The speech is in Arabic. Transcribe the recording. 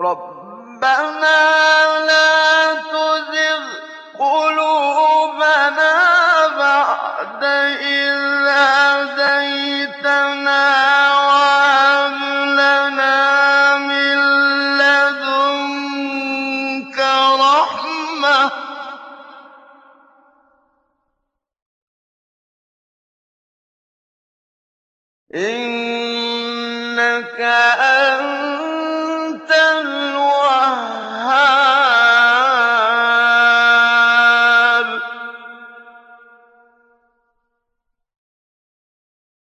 رَبَّنَا لَا تُزِغْ قُلُوبَنَا بَعْدَ إِذْ هَدَيْتَنَا وَهَبْ لَنَا مِن لَّدُنكَ رَحْمَةً ۚ. إِنَّكَ أَنتَ